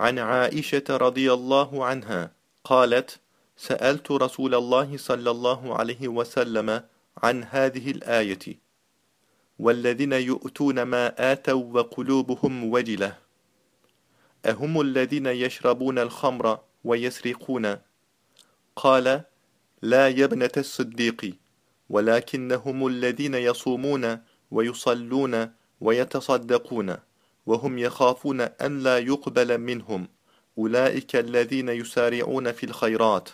عن عائشة رضي الله عنها قالت سألت رسول الله صلى الله عليه وسلم عن هذه الآية. والذين يؤتون ما آتوا وقلوبهم وجلة. أهم الذين يشربون الخمر ويسرقون. قال لا يا ابنة الصديق ولكنهم الذين يصومون ويصلون ويتصدقون. وهم يخافون أن لا يقبل منهم أولئك الذين يسارعون في الخيرات.